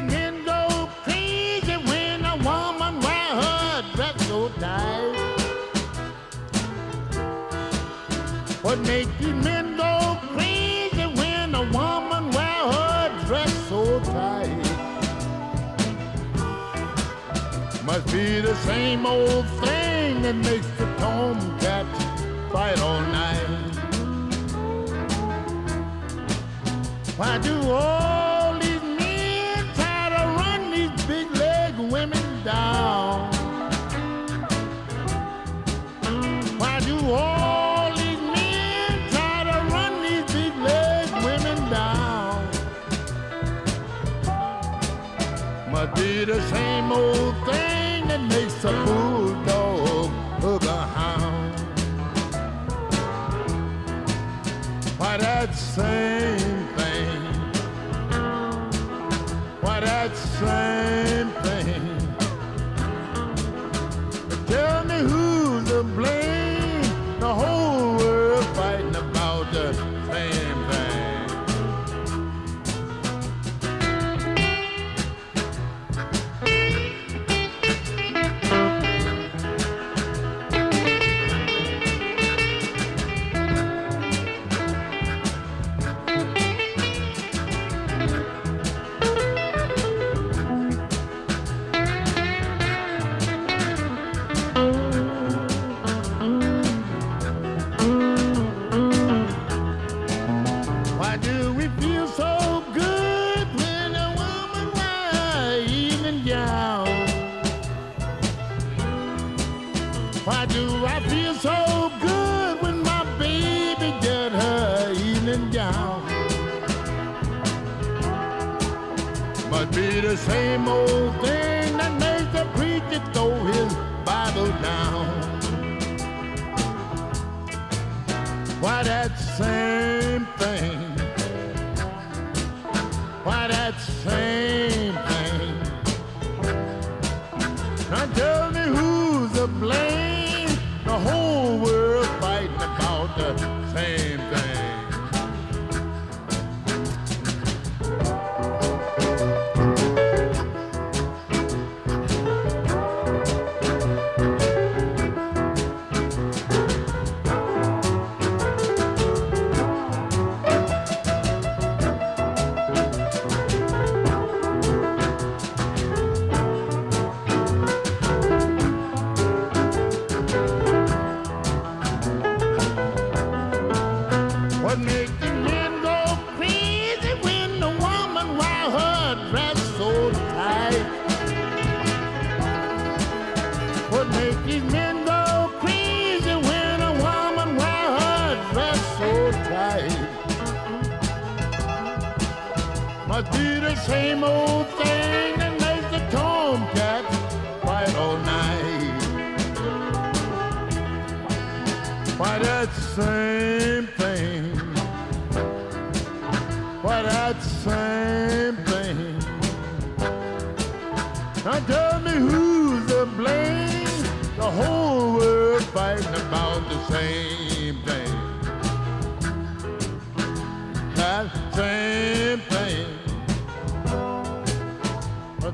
men go crazy when a woman her dress so tight. What men go crazy when a woman her dress so tight? Must be the same old thing that makes the tomcat fight all night. Why do all Must be the same old thing that makes a bulldog hook a hound. Why that same thing? Why that same Why do I feel so good when my baby get her evening gown? Must be the same old thing that makes the preacher throw his Bible down. Why that same thing? Why that same thing? Now tell me who's to blame? The What makes go crazy when the woman wear her dress so tight? What makes these men go crazy when a woman wear her dress so tight? Must be the same old thing that makes the tomcat fight all night. Why that same thing? Why that same thing? Now tell me who's to blame? The whole world fighting about the same thing. That same thing.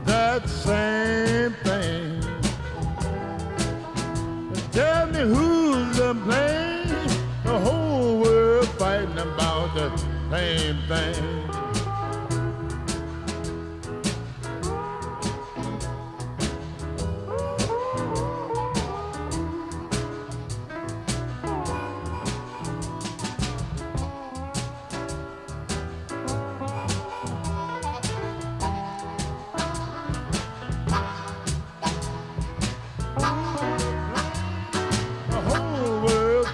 That same thing. Tell me who's same thing. The whole world